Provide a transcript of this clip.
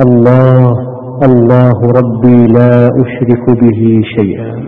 الله الله ربي لا أشرك به شيئا.